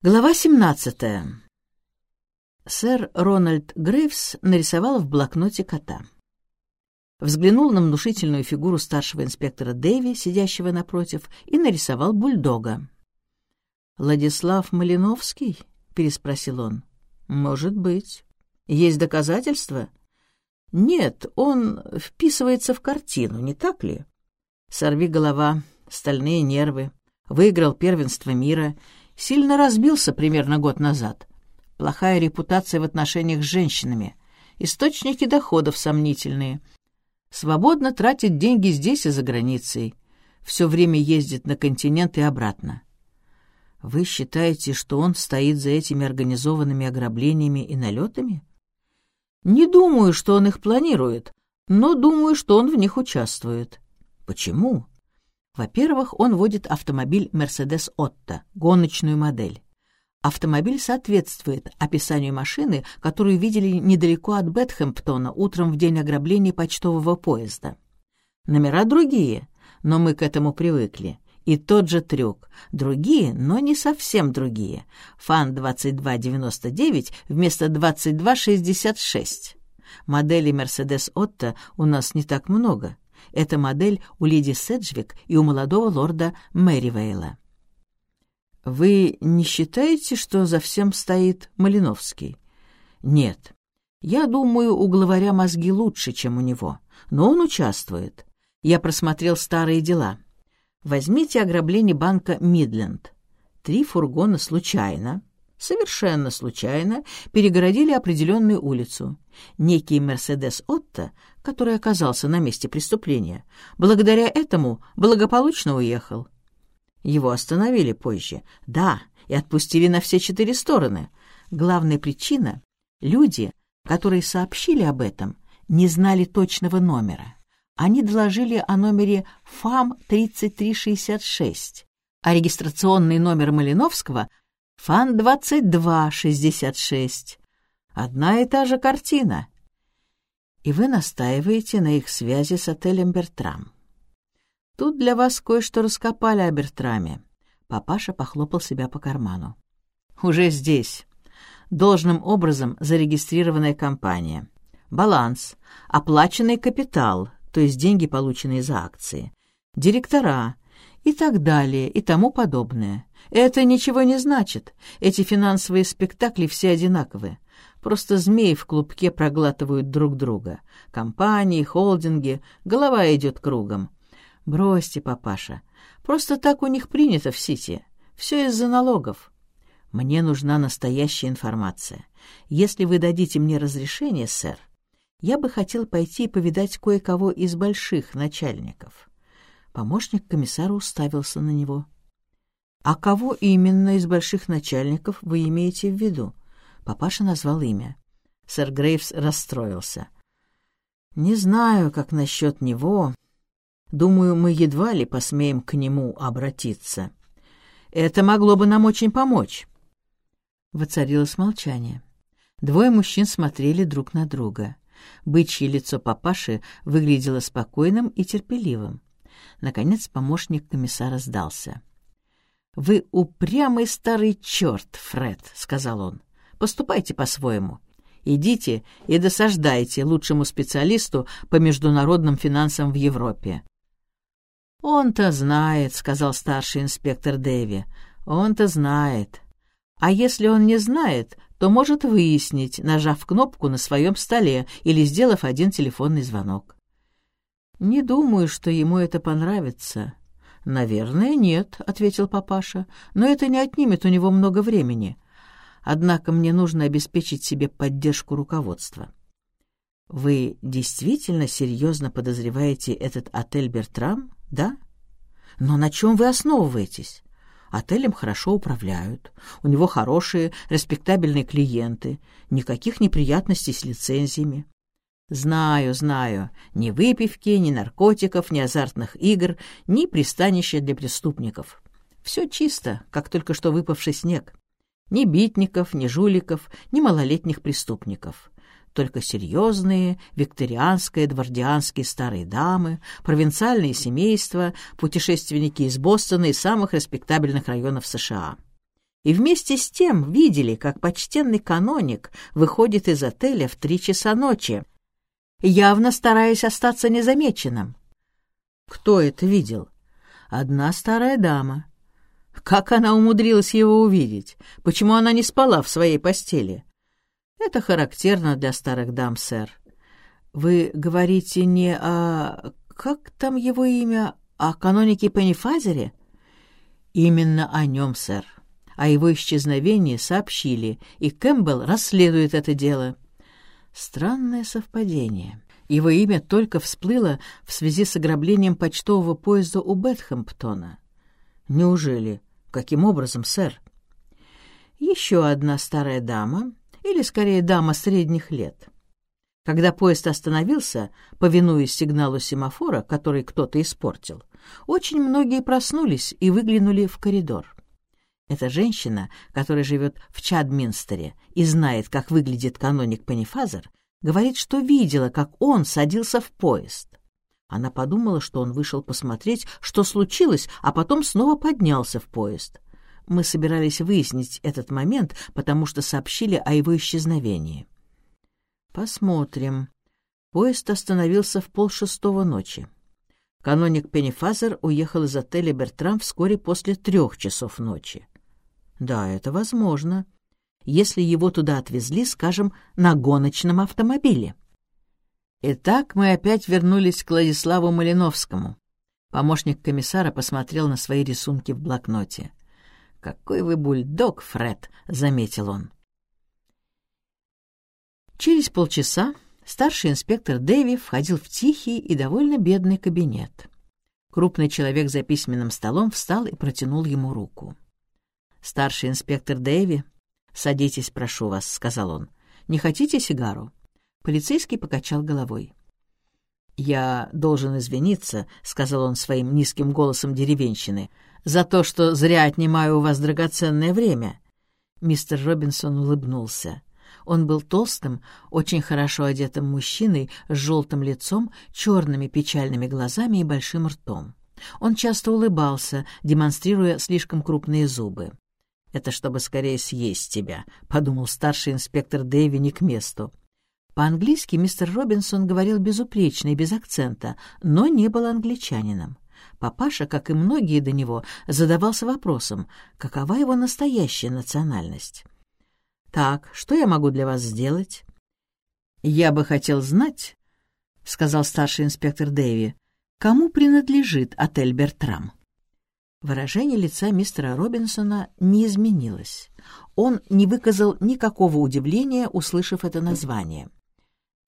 Глава 17. Сэр Рональд Грейвс нарисовал в блокноте кота. Взглянул на внушительную фигуру старшего инспектора Дэви, сидящего напротив, и нарисовал бульдога. «Владислав Малиновский?» — переспросил он. «Может быть. Есть доказательства?» «Нет, он вписывается в картину, не так ли? Сорви голова, стальные нервы, выиграл первенство мира — Сильно разбился примерно год назад. Плохая репутация в отношениях с женщинами. Источники доходов сомнительные. Свободно тратит деньги здесь и за границей. Все время ездит на континент и обратно. Вы считаете, что он стоит за этими организованными ограблениями и налетами? Не думаю, что он их планирует, но думаю, что он в них участвует. Почему? Во-первых, он водит автомобиль Mercedes Otto, гоночную модель. Автомобиль соответствует описанию машины, которую видели недалеко от Бетхэмптона утром в день ограбления почтового поезда. Номера другие, но мы к этому привыкли. И тот же трюк. Другие, но не совсем другие. Фан 2299 вместо 2266. Моделей Mercedes Otto у нас не так много. Эта модель у леди Седжвик и у молодого лорда Мэривейла. «Вы не считаете, что за всем стоит Малиновский?» «Нет. Я думаю, у главаря мозги лучше, чем у него. Но он участвует. Я просмотрел старые дела. Возьмите ограбление банка «Мидленд». Три фургона случайно, совершенно случайно перегородили определенную улицу. Некий Мерседес Отто, который оказался на месте преступления, благодаря этому благополучно уехал. Его остановили позже, да, и отпустили на все четыре стороны. Главная причина — люди, которые сообщили об этом, не знали точного номера. Они доложили о номере ФАМ-3366, а регистрационный номер Малиновского Фан-2266. Одна и та же картина. И вы настаиваете на их связи с отелем «Бертрам». Тут для вас кое-что раскопали о Бертраме. Папаша похлопал себя по карману. Уже здесь. Должным образом зарегистрированная компания. Баланс. Оплаченный капитал, то есть деньги, полученные за акции. Директора и так далее и тому подобное. Это ничего не значит. Эти финансовые спектакли все одинаковые. Просто змеи в клубке проглатывают друг друга. Компании, холдинги, голова идет кругом. Бросьте, папаша. Просто так у них принято в Сити. Все из-за налогов. Мне нужна настоящая информация. Если вы дадите мне разрешение, сэр, я бы хотел пойти повидать кое-кого из больших начальников. Помощник комиссара уставился на него. «А кого именно из больших начальников вы имеете в виду?» Папаша назвал имя. Сэр Грейвс расстроился. «Не знаю, как насчет него. Думаю, мы едва ли посмеем к нему обратиться. Это могло бы нам очень помочь». Воцарилось молчание. Двое мужчин смотрели друг на друга. Бычье лицо папаши выглядело спокойным и терпеливым. Наконец помощник комиссара сдался. «Вы упрямый старый черт, Фред», — сказал он. «Поступайте по-своему. Идите и досаждайте лучшему специалисту по международным финансам в Европе». «Он-то знает», — сказал старший инспектор Дэви. «Он-то знает. А если он не знает, то может выяснить, нажав кнопку на своем столе или сделав один телефонный звонок. «Не думаю, что ему это понравится». «Наверное, нет», — ответил папаша, «но это не отнимет у него много времени. Однако мне нужно обеспечить себе поддержку руководства». «Вы действительно серьезно подозреваете этот отель «Бертрам», да? Но на чем вы основываетесь?» Отелем хорошо управляют, у него хорошие, респектабельные клиенты, никаких неприятностей с лицензиями. Знаю, знаю, ни выпивки, ни наркотиков, ни азартных игр, ни пристанища для преступников. Все чисто, как только что выпавший снег. Ни битников, ни жуликов, ни малолетних преступников. Только серьезные, викторианские, двордианские старые дамы, провинциальные семейства, путешественники из Бостона и самых респектабельных районов США. и вместе с тем видели, как почтенный каноник выходит из отеля в три часа ночи, явно стараясь остаться незамеченным. Кто это видел? Одна старая дама. Как она умудрилась его увидеть? Почему она не спала в своей постели? Это характерно для старых дам, сэр. Вы говорите не о... Как там его имя? О канонике Пеннифазере? Именно о нем, сэр. О его исчезновении сообщили, и Кэмпбелл расследует это дело. Странное совпадение. Его имя только всплыло в связи с ограблением почтового поезда у Бетхэмптона. Неужели? Каким образом, сэр? Еще одна старая дама, или скорее дама средних лет. Когда поезд остановился, повинуясь сигналу семафора, который кто-то испортил, очень многие проснулись и выглянули в коридор. Эта женщина, которая живет в Чадминстере и знает, как выглядит каноник Панифазер, говорит, что видела, как он садился в поезд. Она подумала, что он вышел посмотреть, что случилось, а потом снова поднялся в поезд. Мы собирались выяснить этот момент, потому что сообщили о его исчезновении. Посмотрим. Поезд остановился в полшестого ночи. Каноник Пеннифазер уехал из отеля «Бертрам» вскоре после трех часов ночи. Да, это возможно, если его туда отвезли, скажем, на гоночном автомобиле. Итак, мы опять вернулись к Владиславу Малиновскому. Помощник комиссара посмотрел на свои рисунки в блокноте. «Какой вы бульдог, Фред!» — заметил он. Через полчаса старший инспектор Дэви входил в тихий и довольно бедный кабинет. Крупный человек за письменным столом встал и протянул ему руку. «Старший инспектор Дэви, садитесь, прошу вас», — сказал он. «Не хотите сигару?» Полицейский покачал головой. «Я должен извиниться», — сказал он своим низким голосом деревенщины, «за то, что зря отнимаю у вас драгоценное время». Мистер Робинсон улыбнулся. Он был толстым, очень хорошо одетым мужчиной с желтым лицом, черными печальными глазами и большим ртом. Он часто улыбался, демонстрируя слишком крупные зубы. «Это чтобы скорее съесть тебя», — подумал старший инспектор Дэви не к месту. По-английски мистер Робинсон говорил безупречно и без акцента, но не был англичанином. Папаша, как и многие до него, задавался вопросом, какова его настоящая национальность. «Так, что я могу для вас сделать?» «Я бы хотел знать», — сказал старший инспектор Дэви, «кому принадлежит отель «Бертрам». Выражение лица мистера Робинсона не изменилось. Он не выказал никакого удивления, услышав это название.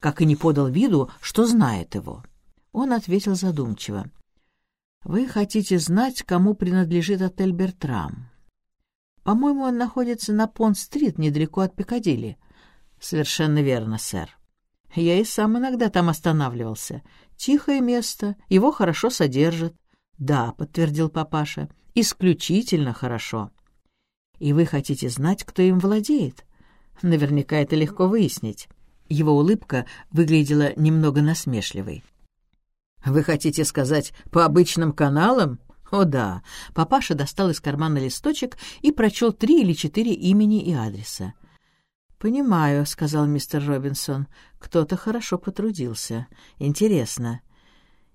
Как и не подал виду, что знает его. Он ответил задумчиво. «Вы хотите знать, кому принадлежит отель «Бертрам». По-моему, он находится на Понт-стрит, недалеко от Пикадилли. Совершенно верно, сэр. Я и сам иногда там останавливался. Тихое место, его хорошо содержат. Да, подтвердил папаша, исключительно хорошо. И вы хотите знать, кто им владеет? Наверняка это легко выяснить. Его улыбка выглядела немного насмешливой. «Вы хотите сказать, по обычным каналам?» О да, папаша достал из кармана листочек и прочел три или четыре имени и адреса. «Понимаю», — сказал мистер Робинсон, — «кто-то хорошо потрудился. Интересно.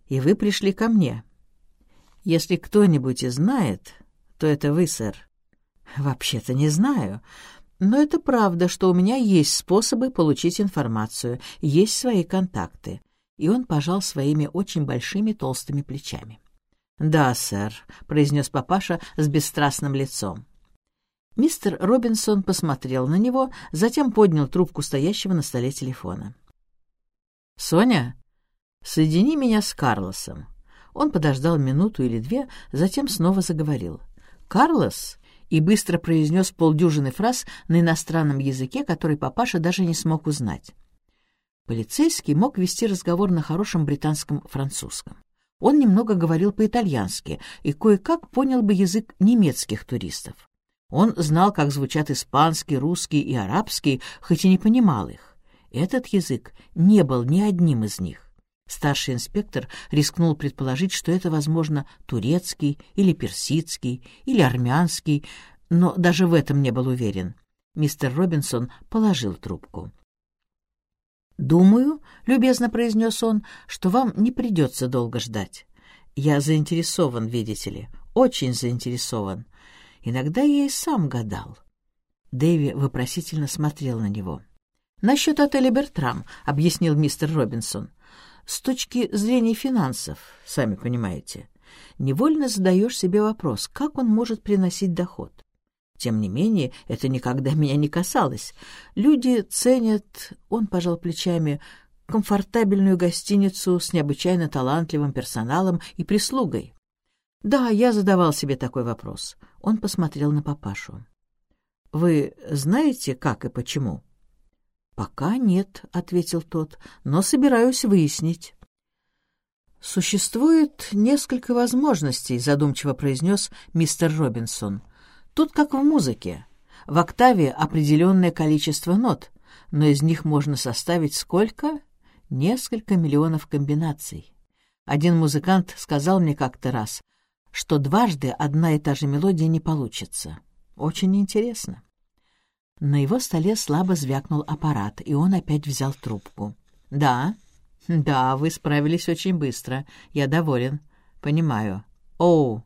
И вы пришли ко мне. Если кто-нибудь и знает, то это вы, сэр». «Вообще-то не знаю. Но это правда, что у меня есть способы получить информацию, есть свои контакты». И он пожал своими очень большими толстыми плечами. «Да, сэр», — произнес папаша с бесстрастным лицом. Мистер Робинсон посмотрел на него, затем поднял трубку стоящего на столе телефона. «Соня, соедини меня с Карлосом». Он подождал минуту или две, затем снова заговорил. «Карлос?» и быстро произнес полдюжины фраз на иностранном языке, который папаша даже не смог узнать. Полицейский мог вести разговор на хорошем британском французском. Он немного говорил по-итальянски и кое-как понял бы язык немецких туристов. Он знал, как звучат испанский, русский и арабский, хоть и не понимал их. Этот язык не был ни одним из них. Старший инспектор рискнул предположить, что это, возможно, турецкий или персидский или армянский, но даже в этом не был уверен. Мистер Робинсон положил трубку. «Думаю, — любезно произнес он, — что вам не придется долго ждать. Я заинтересован, видите ли, очень заинтересован. Иногда я и сам гадал». Дэви вопросительно смотрел на него. «Насчет отеля «Бертрам», — объяснил мистер Робинсон. «С точки зрения финансов, сами понимаете, невольно задаешь себе вопрос, как он может приносить доход. Тем не менее, это никогда меня не касалось. Люди ценят, он пожал плечами, комфортабельную гостиницу с необычайно талантливым персоналом и прислугой. Да, я задавал себе такой вопрос. Он посмотрел на папашу. «Вы знаете, как и почему?» «Пока нет», — ответил тот, — «но собираюсь выяснить». «Существует несколько возможностей», — задумчиво произнес мистер Робинсон — Тут как в музыке. В октаве определенное количество нот, но из них можно составить сколько? Несколько миллионов комбинаций. Один музыкант сказал мне как-то раз, что дважды одна и та же мелодия не получится. Очень интересно. На его столе слабо звякнул аппарат, и он опять взял трубку. «Да, да, вы справились очень быстро. Я доволен. Понимаю. Оу,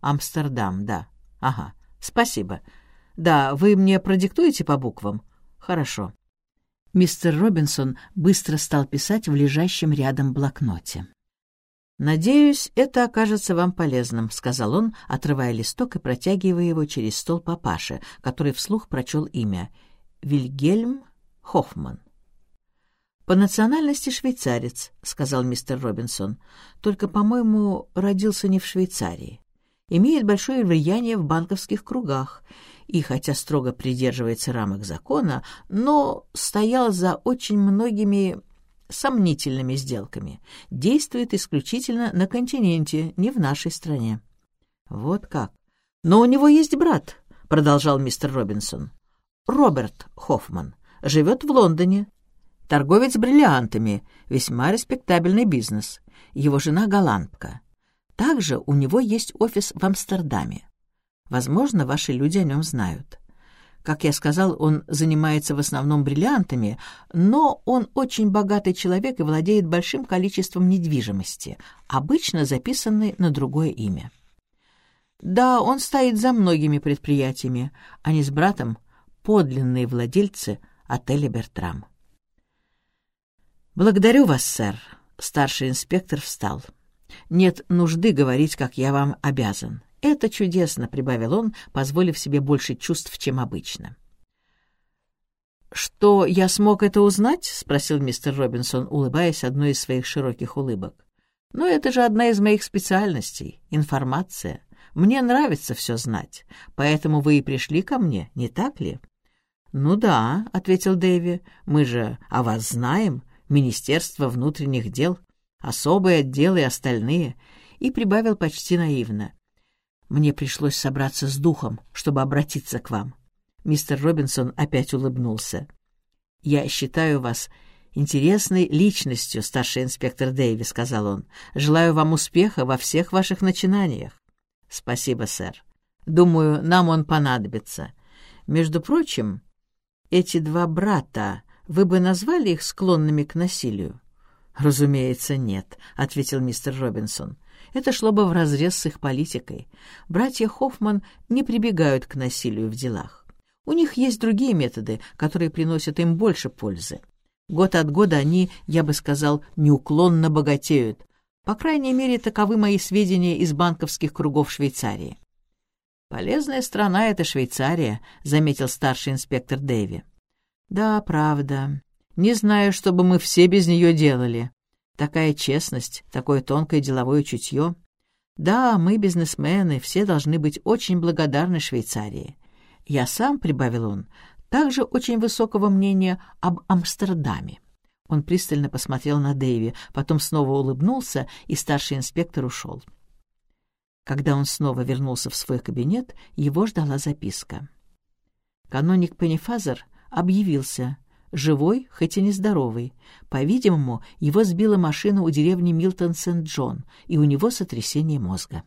Амстердам, да. Ага. «Спасибо. Да, вы мне продиктуете по буквам?» «Хорошо». Мистер Робинсон быстро стал писать в лежащем рядом блокноте. «Надеюсь, это окажется вам полезным», — сказал он, отрывая листок и протягивая его через стол папаше, который вслух прочел имя — Вильгельм Хоффман. «По национальности швейцарец», — сказал мистер Робинсон, — «только, по-моему, родился не в Швейцарии имеет большое влияние в банковских кругах и, хотя строго придерживается рамок закона, но стоял за очень многими сомнительными сделками, действует исключительно на континенте, не в нашей стране. Вот как. Но у него есть брат, продолжал мистер Робинсон. Роберт Хоффман живет в Лондоне. Торговец бриллиантами, весьма респектабельный бизнес. Его жена голландка. Также у него есть офис в Амстердаме. Возможно, ваши люди о нем знают. Как я сказал, он занимается в основном бриллиантами, но он очень богатый человек и владеет большим количеством недвижимости, обычно записанной на другое имя. Да, он стоит за многими предприятиями. Они с братом — подлинные владельцы отеля «Бертрам». «Благодарю вас, сэр», — старший инспектор встал. Нет нужды говорить, как я вам обязан. Это чудесно, — прибавил он, позволив себе больше чувств, чем обычно. «Что, я смог это узнать?» — спросил мистер Робинсон, улыбаясь одной из своих широких улыбок. «Но это же одна из моих специальностей — информация. Мне нравится все знать, поэтому вы и пришли ко мне, не так ли?» «Ну да», — ответил Дэви, — «мы же о вас знаем, Министерство внутренних дел особый отдел и остальные, и прибавил почти наивно. «Мне пришлось собраться с духом, чтобы обратиться к вам». Мистер Робинсон опять улыбнулся. «Я считаю вас интересной личностью, старший инспектор Дэйви», — сказал он. «Желаю вам успеха во всех ваших начинаниях». «Спасибо, сэр. Думаю, нам он понадобится. Между прочим, эти два брата, вы бы назвали их склонными к насилию?» «Разумеется, нет», — ответил мистер Робинсон. «Это шло бы вразрез с их политикой. Братья Хоффман не прибегают к насилию в делах. У них есть другие методы, которые приносят им больше пользы. Год от года они, я бы сказал, неуклонно богатеют. По крайней мере, таковы мои сведения из банковских кругов Швейцарии». «Полезная страна — это Швейцария», — заметил старший инспектор Дэви. «Да, правда. Не знаю, что бы мы все без нее делали. Такая честность, такое тонкое деловое чутье. Да, мы, бизнесмены, все должны быть очень благодарны Швейцарии. Я сам, — прибавил он, — также очень высокого мнения об Амстердаме. Он пристально посмотрел на Дэйви, потом снова улыбнулся, и старший инспектор ушел. Когда он снова вернулся в свой кабинет, его ждала записка. Каноник Пеннифазер объявился — живой, хоть и нездоровый. По-видимому, его сбила машина у деревни Милтон-Сент-Джон, и у него сотрясение мозга.